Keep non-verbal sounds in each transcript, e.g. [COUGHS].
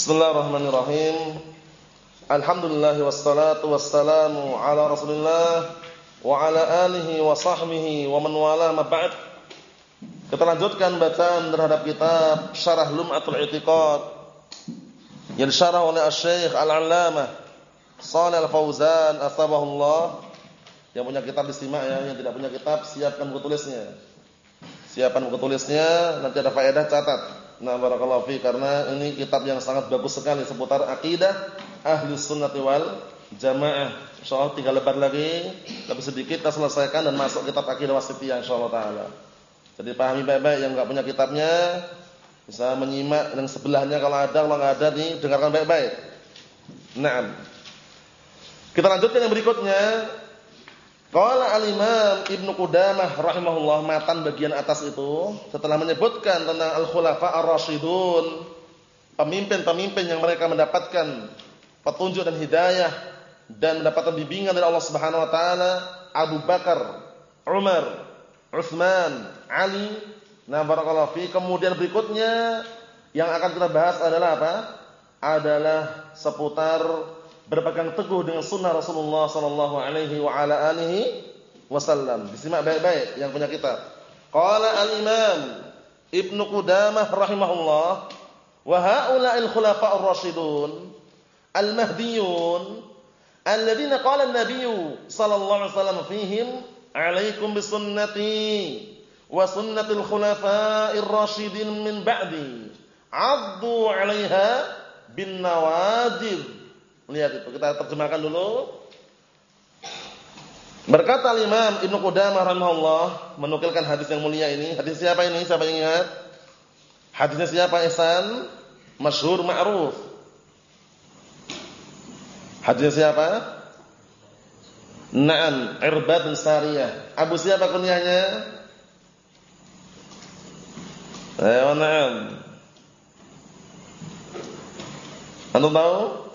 Bismillahirrahmanirrahim. Alhamdulillah wassalatu wassalamu ala Rasulillah wa ala alihi wa sahbihi wa man wala ma ba'd. Kita lanjutkan bacaan terhadap kitab Syarah Lum'atul I'tiqad yang disyarah oleh Asy-Syaikh Al-'Allamah Shalih Al-Fauzan. Yang punya kitab disimak ya, yang tidak punya kitab siapkan buku tulisnya. Siapkan buku tulisnya, nanti ada faedah catat. Nah barakallahu fi karena ini kitab yang sangat bagus sekali seputar akidah ahli sunnati wal jamaah. Insyaallah tiga lebar lagi, lebih sedikit kita selesaikan dan masuk kitab akidah wasitiyah insyaallah taala. Jadi pahami baik-baik yang enggak punya kitabnya bisa menyimak dan sebelahnya kalau ada kalau enggak ada nih dengarkan baik-baik. Naam. Kita lanjutkan yang berikutnya Qala al-Imam Ibnu Qudamah rahimahullah matan bagian atas itu setelah menyebutkan tentang al-khulafa ar-rasyidun, pemimpin-pemimpin yang mereka mendapatkan petunjuk dan hidayah dan mendapatkan bimbingan dari Allah Subhanahu wa taala, Abu Bakar, Umar, Utsman, Ali. Nah, barakallahu fi. Kemudian berikutnya yang akan kita bahas adalah apa? Adalah seputar berpegang teguh dengan sunnah Rasulullah sallallahu alaihi wa ala alihi wasallam. Disimak baik-baik yang punya kitab. Qala al-Imam Ibnu Qudamah rahimahullah wa haula'il khulafa'ur rasyidun al-mahdiyun alladziina qala an-nabiy sallallahu alaihi wasallam fihim 'alaikum bisunnati wa sunnatil khulafa'ir rasyidin min ba'di 'addu 'alaiha bin nawajid Lihat itu, kita terjemahkan dulu. Berkata Imam Ibnu Qudamah rahimahullah menukilkan hadis yang mulia ini. Hadis siapa ini? Siapa yang ingat? Hadisnya siapa Ihsan? Masyhur ma'ruf. Hadisnya siapa? Naam, Irbad bin Sariyah. Abu siapa kunyahnya? Ayo na'am. Antum tahu?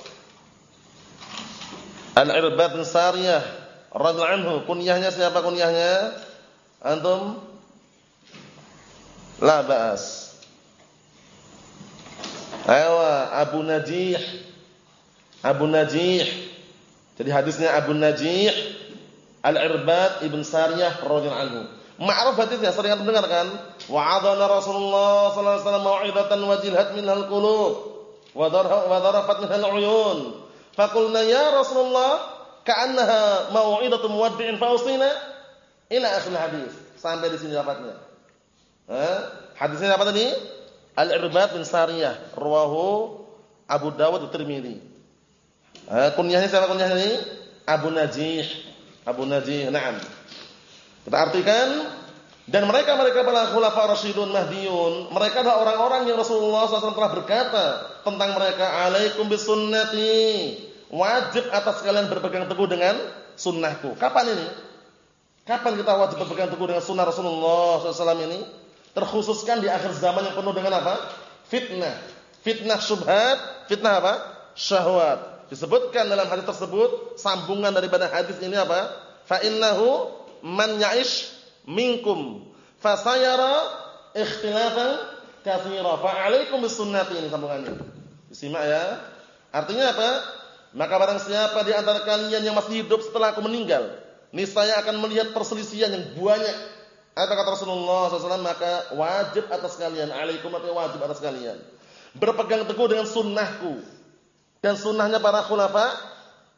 Al-Irbad bin Sariyah radhiyallahu kunyahnya siapa kunyahnya? Antum? La ba'as. Ayo Abu Najih. Abu Najih. Jadi hadisnya Abu Najih Al-Irbad ibn Sariyah radhiyallahu anhu. Ma'ruf hadisnya sering antum dengar kan? Wa'adana Rasulullah sallallahu alaihi wasallam mau'izatan wajilhat minhal qulub wa darafat minhal uyun. Fakulna ya Rasulullah ka'annaha mau'idatu muwaddi'in fausina ila akhir hadis. Sampai di sini dapatnya. Eh? Hadisnya apa tadi? Al-Irbad bin Sariyah, rawahu Abu Dawud dan Tirmizi. Eh, kunyahnya siapa kunyahnya ini? Abu Najih. Abu Najih, na'am. Kita artikan dan mereka-mereka para khulafa rasyidun mahdiyun, mereka adalah orang-orang yang Rasulullah SAW telah berkata tentang mereka, "Alaikum bisunnati." Wajib atas kalian berpegang teguh dengan sunnahku. Kapan ini? Kapan kita wajib berpegang teguh dengan sunnah Rasulullah SAW ini? Terkhususkan di akhir zaman yang penuh dengan apa? Fitnah. Fitnah syubhat, fitnah apa? Syahwat. Disebutkan dalam hadis tersebut sambungan daripada hadis ini apa? Fa innahu man ya'ish minkum fasayara ikhtilafan katsira. Fa 'alaikum bisunnati ini sambungannya. Disimak ya. Artinya apa? Maka barang siapa di antara kalian yang masih hidup setelah aku meninggal, niscaya akan melihat perselisihan yang banyak. Apa kata Rasulullah SAW? Maka wajib atas kalian, alaikum atau wajib atas kalian. Berpegang teguh dengan sunnahku. Dan sunnahnya para khulafa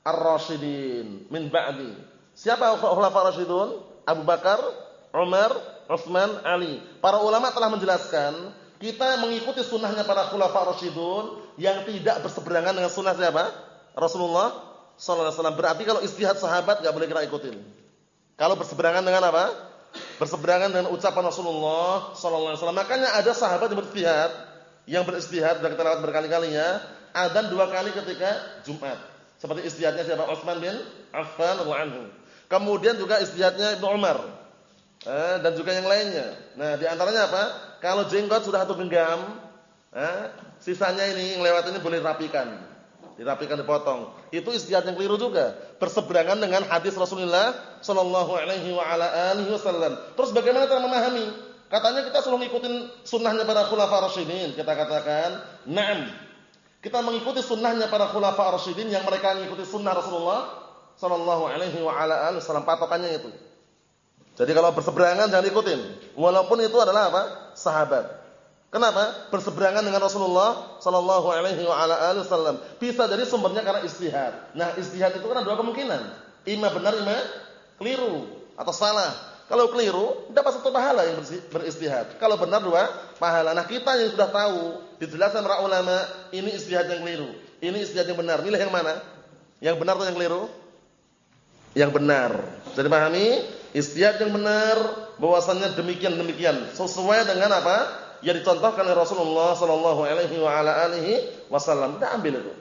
ar-rasyidin. Min ba'di. Siapa khulafa ar-rasyidun? Abu Bakar, Umar, Uthman, Ali. Para ulama telah menjelaskan, kita mengikuti sunnahnya para khulafa ar-rasyidun yang tidak berseberangan dengan sunnah siapa? Rasulullah sallallahu alaihi wasallam. Berarti kalau istihad sahabat enggak boleh kita ikutin. Kalau berseberangan dengan apa? Berseberangan dengan ucapan Rasulullah sallallahu alaihi wasallam. Makanya ada sahabat yang beristihad, yang beristihad dan kita lewat berkali-kali ya, adzan dua kali ketika Jumat. Seperti istihadnya siapa? Utsman bin Affan radhiyallahu anhu. Kemudian juga istihadnya Ibnu Umar. Eh, dan juga yang lainnya. Nah, di antaranya apa? Kalau jenggot sudah satu genggam, eh, sisanya ini yang lewat ini boleh rapikan dirapikan dipotong. Itu istihad yang keliru juga. Berseberangan dengan hadis Rasulullah sallallahu alaihi wa ala wasallam. Terus bagaimana cara memahami? Katanya kita selalu ngikutin sunnahnya para khulafa rasyidin. Kita katakan, "Na'am." kita mengikuti sunnahnya para khulafa rasyidin yang mereka mengikuti sunnah Rasulullah sallallahu alaihi wa ala alihi wasallam patokannya itu. Jadi kalau berseberangan jangan ikutin, walaupun itu adalah apa? sahabat. Kenapa? Berseberangan dengan Rasulullah sallallahu alaihi wa ala wasallam. Bisa jadi sumbernya karena istihad. Nah, istihad itu kan ada dua kemungkinan. Ima benar, ima keliru atau salah. Kalau keliru, dapat satu pahala yang beristihad. Kalau benar dua pahala. Nah, kita yang sudah tahu, dijelaskan para ulama, ini istihad yang keliru, ini istihad yang benar. Milih yang mana? Yang benar atau yang keliru? Yang benar. Jadi pahami, istihad yang benar bahwasannya demikian demikian sesuai dengan apa? Yang dicontohkan oleh Rasulullah sallallahu alaihi wa ala alihi wasallam. Kita ambil itu.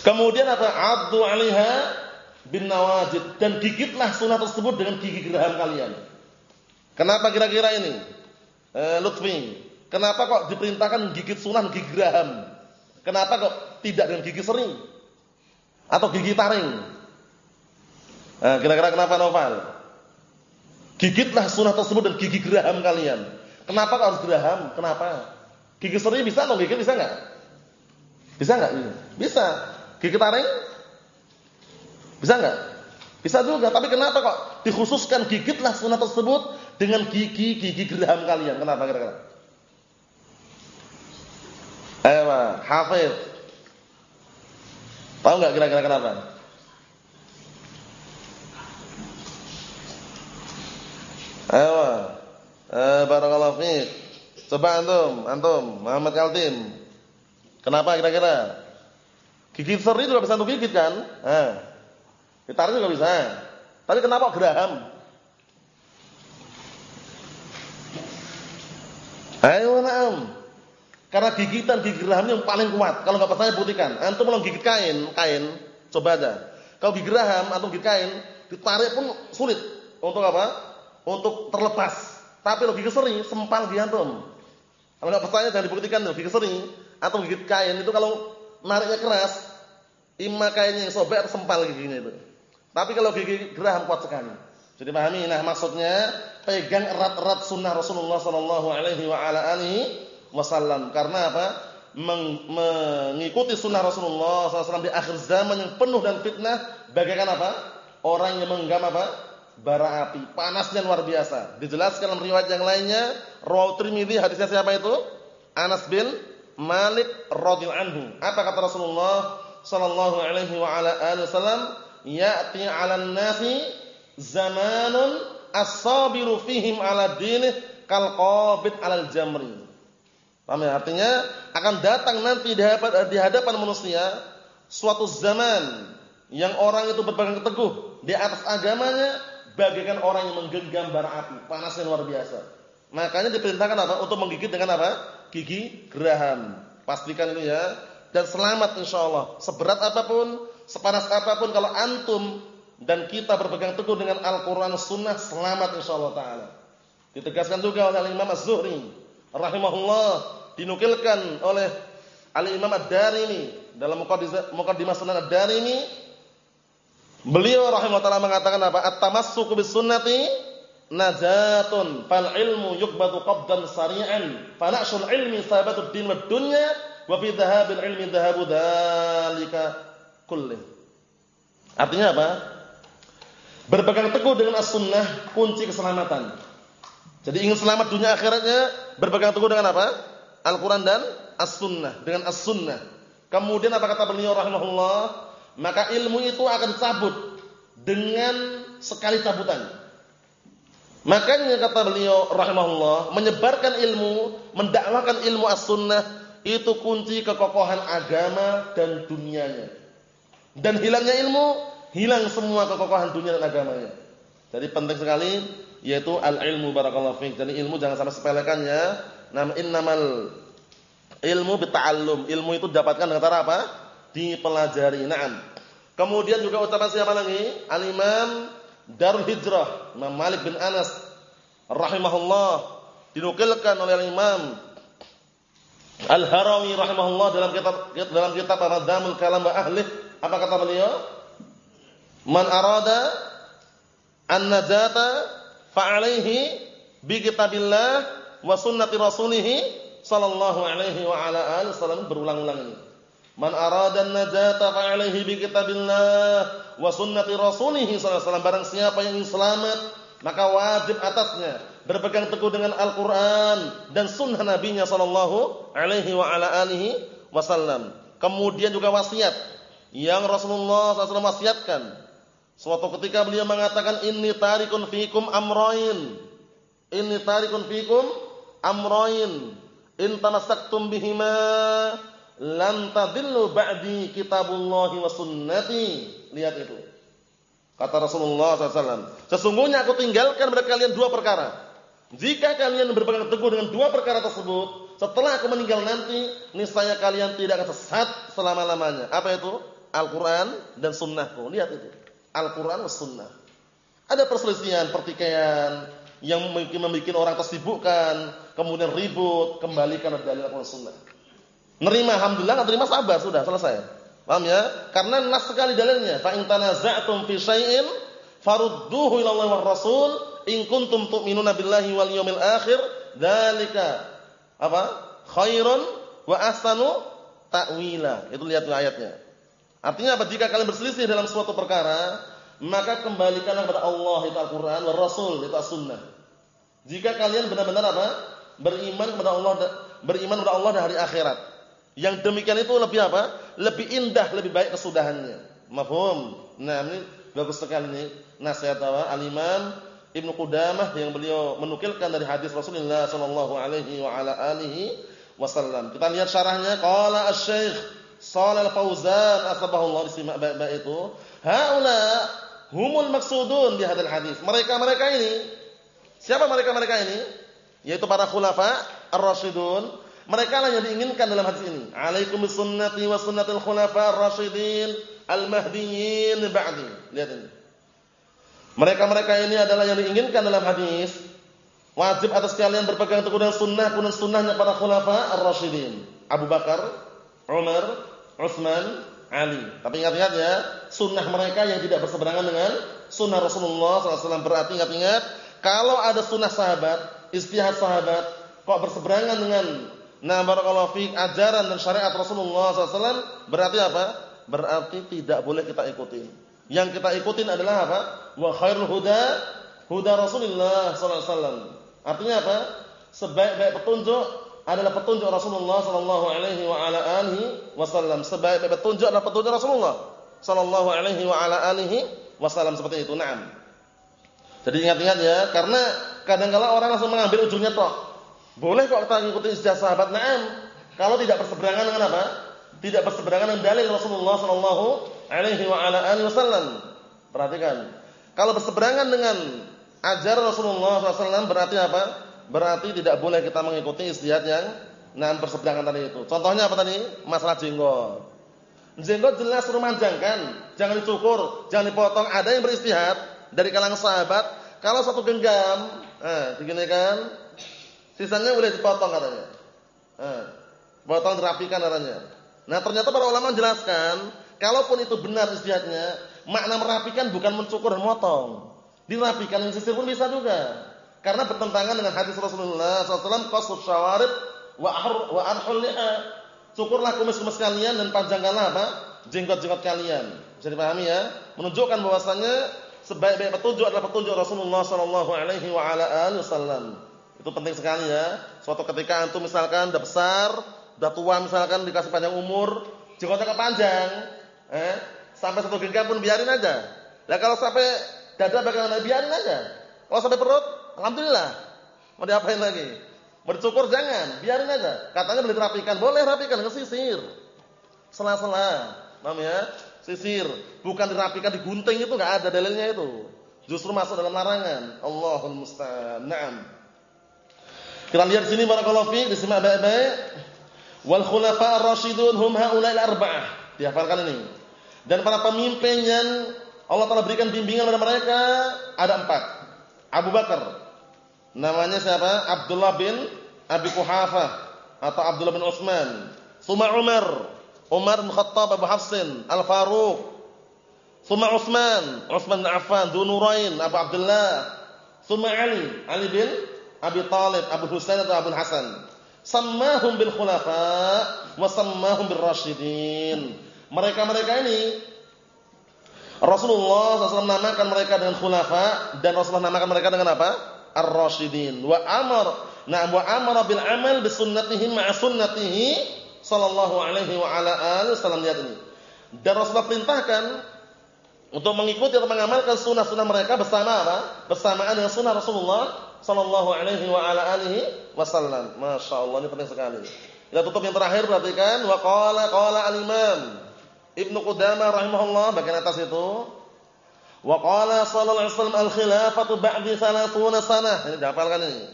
Kemudian apa? Abdu 'alaiha bin nawajid dan gigitlah sunnah tersebut dengan gigi geraham kalian. Kenapa kira-kira ini? Eh, Lutfi, kenapa kok diperintahkan gigit sunnah gigi geraham? Kenapa kok tidak dengan gigi sering? Atau gigi taring? Eh, kira-kira kenapa Noval? Gigitlah sunnah tersebut dan gigi geraham kalian. Kenapa kok harus geraham? Kenapa? Gigi bisa atau gigit bisa enggak? Bisa enggak? Bisa. Gigi taring bisa enggak? Bisa juga, tapi kenapa kok dikhususkan gigitlah sunnah tersebut dengan gigi-gigi geraham kalian? Kenapa kira-kira? Ayo, Hafiz. Tahu enggak kira-kira kenapa? Ayo, eh, barakallahu fiik. Coba antum, antum, Muhammad Kaltim. Kenapa kira-kira? Gigit seri juga bisa untuk gigit kan? Eh. Ditarik juga bisa. Tapi kenapa geraham? Ayo na'am. Karena gigitan gigi geraham yang paling kuat. Kalau nggak percaya buktikan. Antum mau gigit kain, kain, coba aja. Kalau gigi geraham atau gigit kain, ditarik pun sulit. Untuk apa? Untuk terlepas. Tapi gigi seri, sempal gigi antum. Kalau nggak percaya jangan dibuktikan gigi seri atau gigit kain itu kalau nariknya keras, imma kainnya yang sobek atau sempal giginya itu. Tapi kalau gigi geraham kuat sekali. Jadi pahami, nah maksudnya pegang erat-erat sunnah Rasulullah Sallallahu Alaihi Wasallam. Karena apa? Meng mengikuti sunnah Rasulullah SAW di akhir zaman yang penuh dan fitnah, bagaikan apa? Orang yang menggenggam apa? Bara api, panasnya luar biasa. Dijelaskan dalam riwayat yang lainnya, Rawi Tirmidzi hadisnya siapa itu? Anas bin Malik radhiyallahu anhu. Apa kata Rasulullah sallallahu alaihi wasallam? ya'ti 'alan nasi zamanun as-sabiru fihim 'ala dinih kal qabid 'alal jamri. Paham ya? Artinya akan datang nanti di hadapan, di hadapan manusia suatu zaman yang orang itu berpegang teguh di atas agamanya bagaikan orang yang menggenggam bara api, panasnya luar biasa. Makanya diperintahkan apa? Untuk menggigit dengan apa? Gigi geraham. Pastikan itu ya. Dan selamat insyaallah. Seberat apa pun sepanas apa pun kalau antum dan kita berpegang teguh dengan Al-Qur'an Sunnah selamat insyaallah taala. Ditegaskan juga oleh Imam Az-Zuhri rahimahullah dinukilkan oleh Al-Imam Ad-Darimi dalam Muqaddimah Sunan Ad-Darimi beliau rahimahullah taala mengatakan apa? At-tamassuku bis sunnati najatun fal ilmu yuqbadu qabdan sari'an fanashul ilmi sabatud din wad dunya wa fi dhahabil ilmi dhahabu dzalika kullih. Artinya apa? Berpegang teguh dengan as-sunnah kunci keselamatan. Jadi ingin selamat dunia akhiratnya berpegang teguh dengan apa? Al-Qur'an dan as-sunnah, dengan as-sunnah. Kemudian apa kata beliau rahimahullah? Maka ilmu itu akan cabut dengan sekali cabutan. Makanya kata beliau rahimahullah, menyebarkan ilmu, mendakwakan ilmu as-sunnah itu kunci kekokohan agama dan dunianya. Dan hilangnya ilmu, hilang semua kekokohan dunia dan agamanya. Jadi penting sekali yaitu al-ilmu barakallahu fiik. Jadi ilmu jangan sampai sepelekan ya. Nam innamal ilmu bita'allum. Ilmu itu didapatkan dengan cara apa? Dipelajari. Naam. Kemudian juga ucapan siapa lagi? Al-Imam Darul Hijrah, Imam Malik bin Anas rahimahullah dinukilkan oleh Imam Al-Harawi rahimahullah dalam kitab dalam kitab Radamul Kalam wa Ahli apa kata beliau? Man arada an-najata fa'alaihi bi kitabillah wa sunnati rasulih sallallahu alaihi wa ala alihi wasallam berulang-ulang ini. Man arada an-najata fa alaihi bi kitabillah wa sunnati rasulih sallallahu alaihi. Barang siapa yang ingin selamat, maka wajib atasnya berpegang teguh dengan Al-Qur'an dan sunnah nabinya sallallahu alaihi wa ala alihi wasallam. Kemudian juga wasiat yang Rasulullah SAW wasiatkan. Suatu ketika beliau mengatakan inni tarikun fikum amroin. Inni tarikun fikum amroin. In tamassaktum bihima lan tadillu ba'di kitabullahi wa sunnati. Lihat itu. Kata Rasulullah SAW. Sesungguhnya aku tinggalkan pada kalian dua perkara. Jika kalian berpegang teguh dengan dua perkara tersebut, setelah aku meninggal nanti, niscaya kalian tidak akan sesat selama-lamanya. Apa itu? Al-Quran dan sunnahku. Lihat itu. Al-Quran dan sunnah. Ada perselisihan, pertikaian, yang membuat orang tersibukkan, kemudian ribut, kembalikan dalil Al-Quran sunnah. Nerima alhamdulillah, nerima sabar sudah selesai. Paham ya? Karena nas sekali dalilnya. Fa in tanaza'tum fi syai'in farudduhu ila Allah war Rasul in kuntum tu'minuna billahi wal yawmil akhir dzalika apa? khairun wa ahsanu ta'wila. Itu lihat ayatnya. Artinya apa? Jika kalian berselisih dalam suatu perkara, maka kembalikanlah kepada Allah itu Al-Qur'an wa Rasul itu As-Sunnah. Jika kalian benar-benar apa? beriman kepada Allah beriman kepada Allah dan hari akhirat. Yang demikian itu lebih apa? Lebih indah, lebih baik kesudahannya. Mafhum? Nah, ini bagus sekali ini nasihat apa? Al-Imam Ibnu Qudamah yang beliau menukilkan dari hadis Rasulullah sallallahu alaihi wa ala alihi wasallam. Kita lihat syarahnya qala asy-syekh Shalal Fauzan asbahullah disimak baik-baik itu. Haula humul maksudun di hadal hadis. Mereka-mereka ini siapa mereka-mereka ini? Yaitu para khulafa ar-rasyidun. Mereka lah yang diinginkan dalam hadis ini. Alaikum bisunnati wa sunnatil khulafa ar-rasyidin al-mahdiyyin ba'di. Lihat ini. Mereka-mereka ini adalah yang diinginkan dalam hadis. Wajib atas kalian berpegang teguh dengan sunnah dan sunnahnya para khulafa ar-rasyidin. Abu Bakar, Umar, Utsman, Ali. Tapi ingat-ingat ya, sunnah mereka yang tidak berseberangan dengan sunnah Rasulullah SAW. Berarti ingat-ingat, kalau ada sunnah sahabat, istihad sahabat, kok berseberangan dengan nah barakallahu fiik ajaran dan syariat Rasulullah SAW, berarti apa? Berarti tidak boleh kita ikutin. Yang kita ikutin adalah apa? Wa khairul huda huda Rasulullah SAW. Artinya apa? Sebaik-baik petunjuk adalah petunjuk Rasulullah sallallahu alaihi wasallam. Sebaik-baik petunjuk adalah petunjuk Rasulullah sallallahu alaihi wasallam seperti itu. Naam. Jadi ingat-ingat ya, karena kadang-kala orang langsung mengambil ujungnya toh. Boleh kok kita ikuti ijazah sahabat. Naam. Kalau tidak berseberangan dengan apa? Tidak berseberangan dengan dalil Rasulullah sallallahu alaihi wa ala alihi wasallam. Perhatikan. Kalau berseberangan dengan ajaran Rasulullah SAW berarti apa? berarti tidak boleh kita mengikuti istihad yang nah berseberangan tadi itu. Contohnya apa tadi? Masalah jenggot. Jenggot jelas suruh manjangkan, jangan dicukur, jangan dipotong. Ada yang beristihad dari kalangan sahabat, kalau satu genggam, eh kan, sisanya boleh dipotong katanya. Eh, potong dirapikan katanya. Nah, ternyata para ulama menjelaskan, kalaupun itu benar istihadnya, makna merapikan bukan mencukur dan motong. Dirapikan yang sisir pun bisa juga. Karena bertentangan dengan hadis Rasulullah SAW, qasus syawarib wa wa arhul liha. Cukurlah kumis-kumis kalian dan panjangkanlah apa? jenggot-jenggot kalian. Bisa dipahami ya? Menunjukkan bahwasanya sebaik-baik petunjuk adalah petunjuk Rasulullah sallallahu alaihi. Itu penting sekali ya. Suatu ketika antum misalkan udah besar, udah tua misalkan dikasih panjang umur, jenggotnya panjang, eh, sampai satu genggam pun biarin aja. Lah kalau sampai dada bagaimana biarin aja. Kalau sampai perut Alhamdulillah. Mau diapain lagi? Mau jangan, biarin aja. Katanya boleh dirapikan, boleh rapikan dengan sisir. Sela-sela. Paham ya? Sisir, bukan dirapikan digunting itu enggak ada dalilnya itu. Justru masuk dalam larangan. Allahul musta'an. Naam. Kita lihat sini barakallahu fiik, disimak baik-baik. Wal khulafa ar-rasyidun hum haula'il arba'ah. Dihafalkan ini. Dan para pemimpin yang Allah telah berikan bimbingan kepada mereka ada empat. Abu Bakar, Namanya siapa? Abdullah bin Abi Kuhafah atau Abdullah bin Utsman. Suma Umar, Umar bin Khattab Abu Hafsin, Al-Faruq. Suma Utsman, Utsman bin Affan, Dzunurain, Abu Abdullah. Suma Ali, Ali bin Abi Talib, Abu Husain atau Abu Hasan. sammahum bil khulafa wa sammahum bir rasyidin. Mereka-mereka ini Rasulullah SAW namakan mereka dengan khulafa dan Rasulullah namakan mereka dengan apa? Ar-rasyidin. Wa amar, na'am wa amara bil amal bi sunnatihi ma'a sunnatihi sallallahu alaihi wa ala alihi wasallam lihat ini. Dan Rasulullah perintahkan untuk mengikuti atau mengamalkan sunnah-sunnah mereka bersama apa? Bersamaan dengan sunnah Rasulullah sallallahu alaihi wa ala alihi wasallam. Masyaallah ini penting sekali. Kita tutup yang terakhir perhatikan wa qala qala al-imam Ibnu Qudamah rahimahullah bagian atas itu wa qala sallallahu alaihi wasallam al-khilafatu ba'di 30 sanah. Ini dihafalkan ini.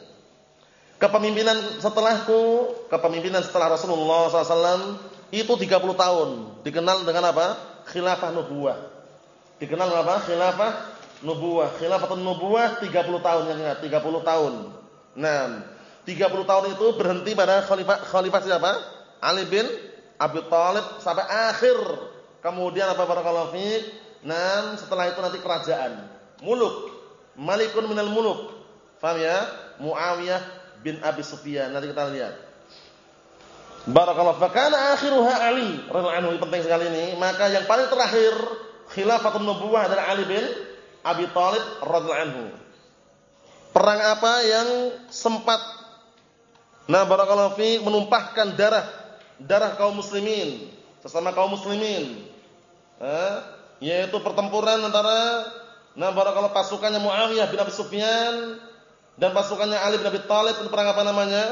Kepemimpinan setelahku, kepemimpinan setelah Rasulullah SAW itu 30 tahun. Dikenal dengan apa? Khilafah nubuwah. Dikenal dengan apa? Khilafah nubuwah. Khilafatun nubuwah 30 tahun yang ingat, 30 tahun. Nah, 30 tahun itu berhenti pada khalifah khalifah siapa? Ali bin Abi Thalib sampai akhir. Kemudian apa barakallahu fiik? Nah, setelah itu nanti kerajaan. Muluk. Malikun minal muluk. Faham ya? Muawiyah bin Abi Sufyan. Nanti kita lihat. Barakallahu fa kana akhiruha Ali radhiyallahu anhu penting sekali ini. Maka yang paling terakhir khilafatun nubuwah adalah Ali bin Abi Thalib radhiyallahu. Perang apa yang sempat nah barakallahu fi menumpahkan darah darah kaum muslimin sesama kaum muslimin. Eh, yaitu pertempuran antara nah barakallahu pasukannya Muawiyah bin Abi Sufyan dan pasukannya Ali bin Abi Thalib perang apa namanya?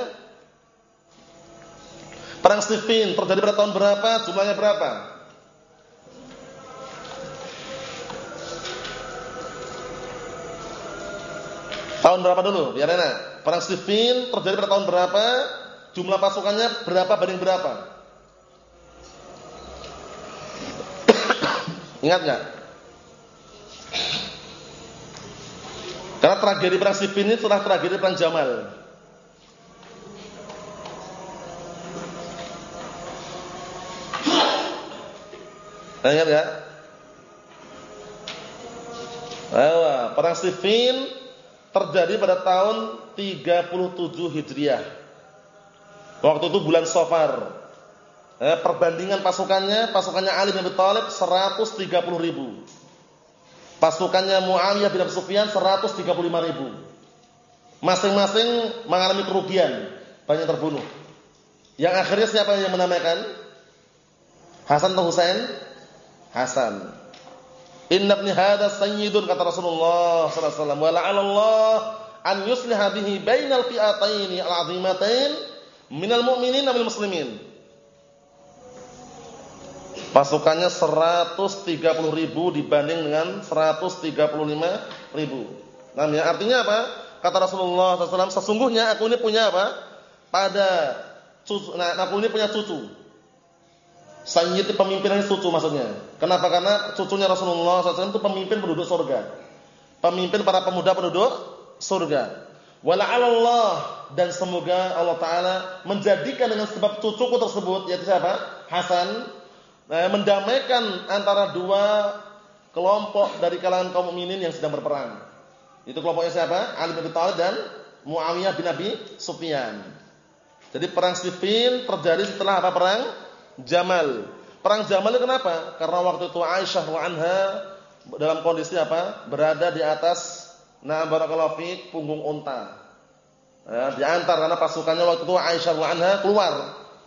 Perang Siffin terjadi pada tahun berapa? Jumlahnya berapa? Tahun berapa dulu? Biar enak. Perang Siffin terjadi pada tahun berapa? Jumlah pasukannya berapa banding berapa? [COUGHS] Ingat nggak? Karena tragedi perang Siffin ini setelah tragedi perang Jamal. Ingat nggak? Ayo, perang Siffin terjadi pada tahun 37 Hijriah. Waktu itu bulan Safar. Eh, perbandingan pasukannya, pasukannya Ali bin Abi Thalib 130 ribu. Pasukannya Muawiyah bin Abi Sufyan 135 ribu. Masing-masing mengalami kerugian, banyak terbunuh. Yang akhirnya siapa yang menamakan? Hasan atau Husain? Hasan. Inna ibni hadha sayyidun kata Rasulullah sallallahu alaihi wasallam wa la'allallah an yusliha bihi bainal fi'ataini al-'azimatain minal mu'minin wal muslimin. Pasukannya 130 ribu dibanding dengan 135 ribu. Ya, artinya apa? Kata Rasulullah SAW, sesungguhnya aku ini punya apa? Pada cucu, nah, aku ini punya cucu. Sayyid pemimpin ini cucu maksudnya. Kenapa? Karena cucunya Rasulullah SAW itu pemimpin penduduk surga. Pemimpin para pemuda penduduk surga. Allah dan semoga Allah Taala menjadikan dengan sebab cucuku tersebut yaitu siapa? Hasan eh, mendamaikan antara dua kelompok dari kalangan kaum mukminin yang sedang berperang. Itu kelompoknya siapa? Ali bin Thalib dan Muawiyah bin Abi Sufyan. Jadi perang Siffin terjadi setelah apa perang? Jamal. Perang Jamal itu kenapa? Karena waktu itu Aisyah wa anha dalam kondisi apa? Berada di atas nah barakallahu fi punggung unta. Ya, diantar karena pasukannya waktu itu Aisyah wa anha keluar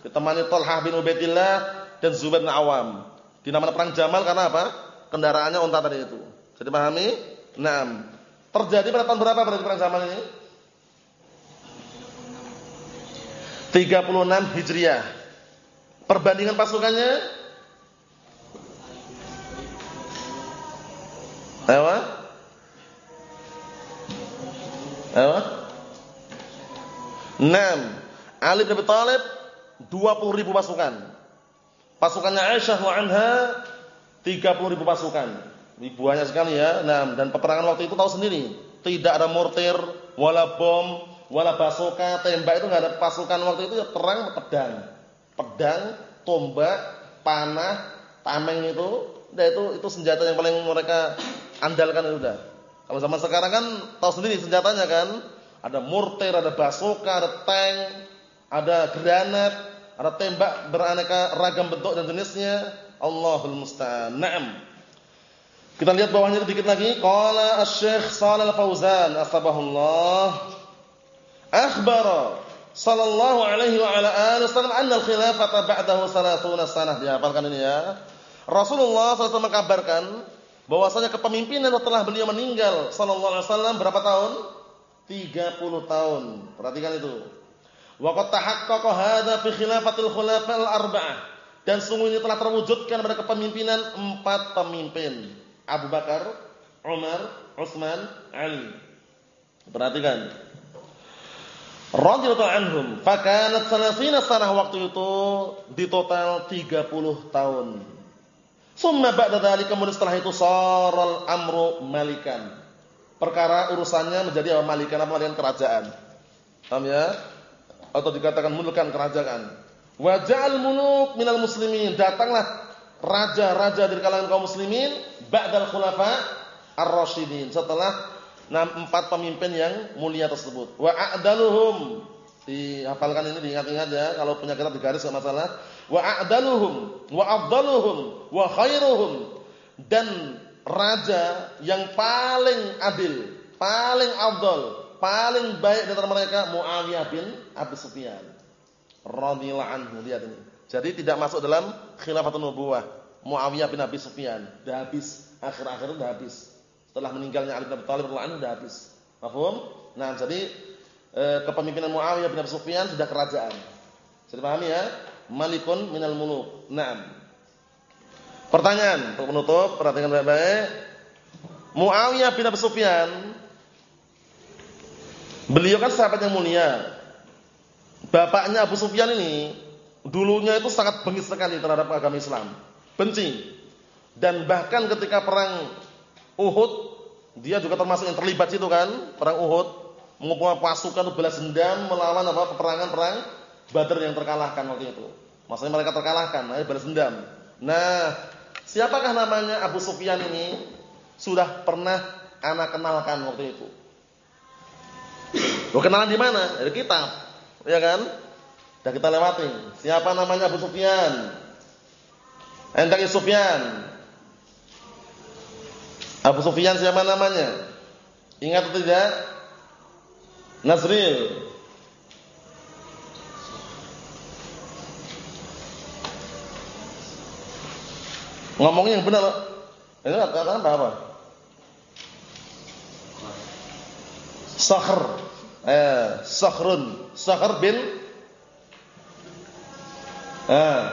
ditemani Talhah bin Ubaidillah dan Zubair bin Awam. Dinamakan perang Jamal karena apa? Kendaraannya unta tadi itu. Jadi pahami? Naam. Terjadi pada tahun berapa pada perang Jamal ini? 36 Hijriah. Perbandingan pasukannya Apa? Apa? 6. Ali bin Abi Thalib 20 ribu pasukan. Pasukannya Aisyah wa anha 30 ribu pasukan. Ini banyak sekali ya. Nah, dan peperangan waktu itu tahu sendiri, tidak ada mortir, wala bom, wala basoka, tembak itu enggak ada pasukan waktu itu ya perang pedang pedang, tombak, panah, tameng itu, nah itu itu senjata yang paling mereka andalkan itu udah. Kalau zaman sekarang kan tahu sendiri senjatanya kan, ada mortir, ada basoka, ada tank, ada granat, ada tembak beraneka ragam bentuk dan jenisnya. Allahul musta'an. Kita lihat bawahnya sedikit lagi. Qala Asy-Syaikh Shalal Fauzan asbahullah akhbara sallallahu alaihi wa ala alihi wasallam anna al-khilafata ba'dahu 30 sanah. Dihafalkan ini ya. Rasulullah SAW mengkabarkan bahwasanya kepemimpinan setelah beliau meninggal sallallahu alaihi wasallam berapa tahun? 30 tahun. Perhatikan itu. Wa qad tahaqqaqa hadza fi khilafatil khulafa'il arba'ah. Dan sungguhnya telah terwujudkan pada kepemimpinan empat pemimpin. Abu Bakar, Umar, Utsman, Ali. Perhatikan. Radhiyallahu anhum, fakanat salasina sanah waktu itu di total 30 tahun. Summa ba'da dzalika kemudian setelah itu saral amru malikan. Perkara urusannya menjadi malikan apa malikan kerajaan. Paham ya? Atau dikatakan mulkan kerajaan. Wa ja'al muluk minal muslimin. Datanglah raja-raja dari kalangan kaum muslimin ba'dal khulafa ar-rasyidin. Setelah enam empat pemimpin yang mulia tersebut. Wa a'daluhum dihafalkan ini diingat-ingat ya kalau punya kitab digaris enggak masalah wa a'daluhum wa afdaluhum wa khairuhum dan raja yang paling adil, paling afdal, paling baik di antara mereka Muawiyah bin Abi Sufyan radhiyallahu anhu lihat ini. Jadi tidak masuk dalam khilafatun nubuwah. Muawiyah bin Abi Sufyan dah habis, akhir-akhir dah habis. Setelah meninggalnya Ali bin Abi Thalib radhiyallahu anhu dah habis. Paham? Nah, jadi eh, kepemimpinan Muawiyah bin Abi Sufyan sudah kerajaan. Jadi paham ya? Malikun minal muluk. Naam. Pertanyaan untuk penutup, perhatikan baik-baik. Muawiyah bin Abi Sufyan beliau kan sahabat yang mulia. Bapaknya Abu Sufyan ini dulunya itu sangat bengis sekali terhadap agama Islam. Benci. Dan bahkan ketika perang Uhud, dia juga termasuk yang terlibat situ kan, perang Uhud, mengumpulkan pasukan balas dendam melawan apa peperangan perang Badar yang terkalahkan waktu itu. Maksudnya mereka terkalahkan, akhirnya balas dendam. Nah, siapakah namanya Abu Sufyan ini? Sudah pernah anak kenalkan waktu itu. Lo kenalan di mana? Dari kitab. Ya kan? Sudah kita lewati. Siapa namanya Abu Sufyan? Endang Sufyan. Abu Sufyan siapa namanya? Ingat atau tidak? Nasril. Ngomongnya yang benar loh. Ini kata apa apa? Sakhr. Eh, Sakhrun. Sakhr bin Eh.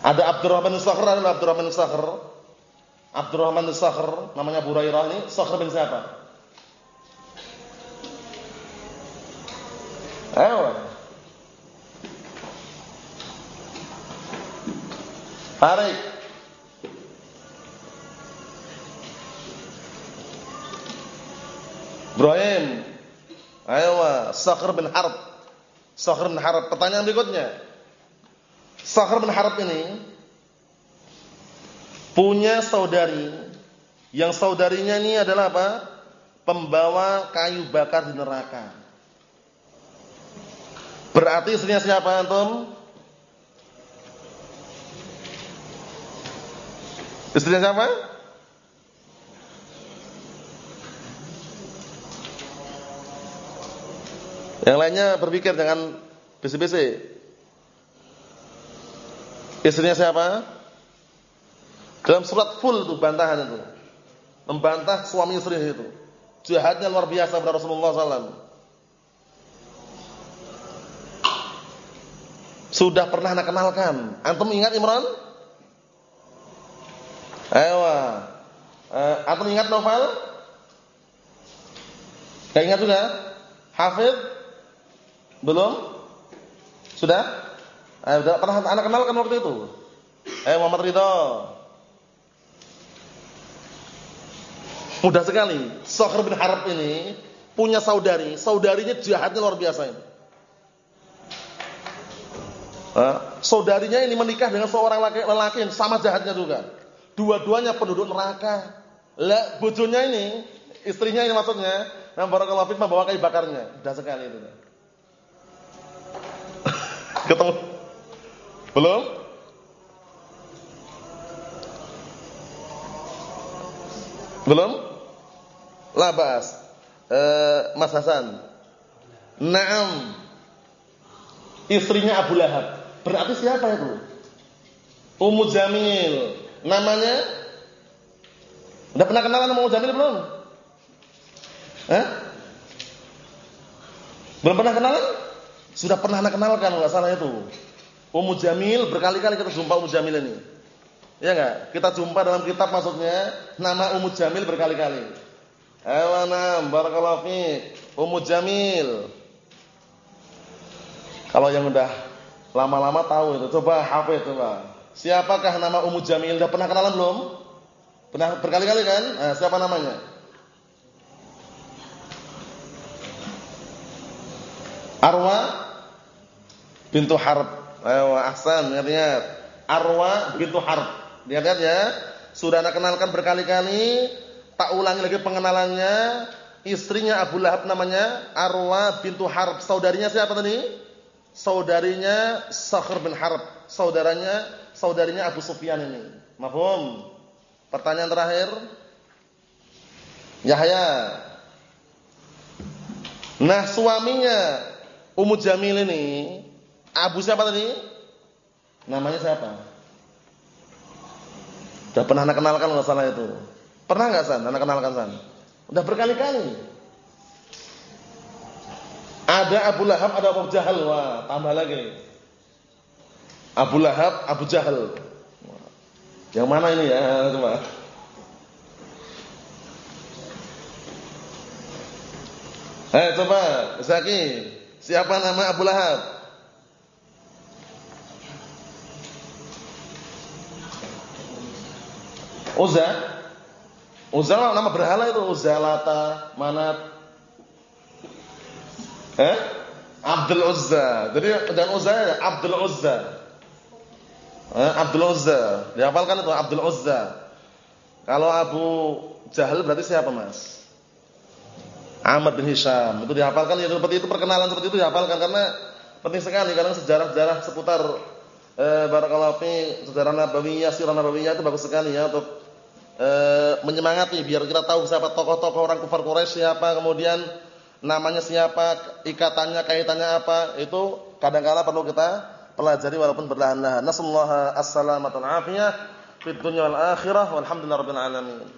Ada Abdurrahman Sakhr, ada Abdurrahman Sakhr. Abdurrahman bin Sakhr, namanya Abu Hurairah ini, Sakhr bin siapa? Ayo. Tarik. Ibrahim. Ayo, Sakhr bin Harb. Sakhr bin Harb. Pertanyaan berikutnya. Sakhr bin Harb ini punya saudari yang saudarinya ini adalah apa? Pembawa kayu bakar di neraka. Berarti istrinya siapa antum? Istrinya siapa? Yang lainnya berpikir dengan bisi-bisi. Istrinya siapa? Dalam surat full itu bantahan itu. Membantah suami istri itu. Jahatnya luar biasa pada Rasulullah SAW. Sudah pernah nak kenalkan. Antum ingat Imran? Ayo. Uh, apa ingat novel? Gak ingat juga? Hafid? Belum? Sudah? Ayo, pernah anak kenal kan waktu itu? Eh Muhammad Ridho. Mudah sekali. Sokher bin Harb ini punya saudari, saudarinya jahatnya luar biasa ini. Saudarinya ini menikah dengan seorang laki, lelaki yang sama jahatnya juga. Dua-duanya penduduk neraka. Lah bojonya ini, istrinya ini maksudnya, yang barakallahu fik membawa kayu bakarnya. Dah sekali itu. [LAUGHS] Ketemu? Belum? Belum? Labas. Eh, Mas Hasan. Naam. Istrinya Abu Lahab. Berarti siapa itu? Ummu Jamil. Namanya? Udah pernah kenalan sama Ummu Jamil belum? Hah? Belum pernah kenalan? Sudah pernah anak kenalkan enggak salah itu. Ummu Jamil berkali-kali kita jumpa Ummu Jamil ini. Ya enggak? Kita jumpa dalam kitab maksudnya nama Ummu Jamil berkali-kali. Awana barakallahu fiik. Ummu Jamil. Kalau yang udah lama-lama tahu itu, coba hafid coba. Siapakah nama Ummu Jamil? Udah pernah kenalan belum? Pernah berkali-kali kan? Nah, siapa namanya? Arwa bintu Harb. Ayo ahsan, ingat-ingat. Arwa bintu Harb. Lihat-lihat ya. Sudah anda kenalkan berkali-kali. Tak ulangi lagi pengenalannya. Istrinya Abu Lahab namanya Arwa bintu Harb. Saudarinya siapa tadi? Saudarinya Sakhr bin Harb. Saudaranya saudarinya Abu Sufyan ini. Mahfum? Pertanyaan terakhir. Yahya. Nah, suaminya Ummu Jamil ini Abu siapa tadi? Namanya siapa? Udah pernah kenalkan salah itu. Pernah enggak San? Anak kenalkan San? Udah berkali-kali. Ada Abu Lahab, ada Abu Jahal. Wah, tambah lagi. Abu Lahab, Abu Jahal. Yang mana ini ya? Coba. Eh, coba, Zaki. Siapa nama Abu Lahab? Uzza. Uzza nama berhala itu Uzza Lata, Manat. Eh? Abdul Uzza. Jadi dan Uzza ya Abdul Uzza. Eh, Abdul Uzza. Dihafalkan itu Abdul Uzza. Kalau Abu Jahal berarti siapa, Mas? Ahmad bin Hisham. Itu dihafalkan ya seperti itu perkenalan seperti itu dihafalkan karena penting sekali karena sejarah-sejarah seputar eh barakallahu sejarah nabawiyah, sirah nabawiyah itu bagus sekali ya untuk eh menyemangati biar kita tahu siapa tokoh-tokoh orang kufar Quraisy siapa, kemudian namanya siapa, ikatannya, kaitannya apa, itu kadang-kala perlu kita pelajari walaupun berlahan-lahan. Nasallahu as-salamata wal afiyah fid dunya wal akhirah walhamdulillahirabbil alamin.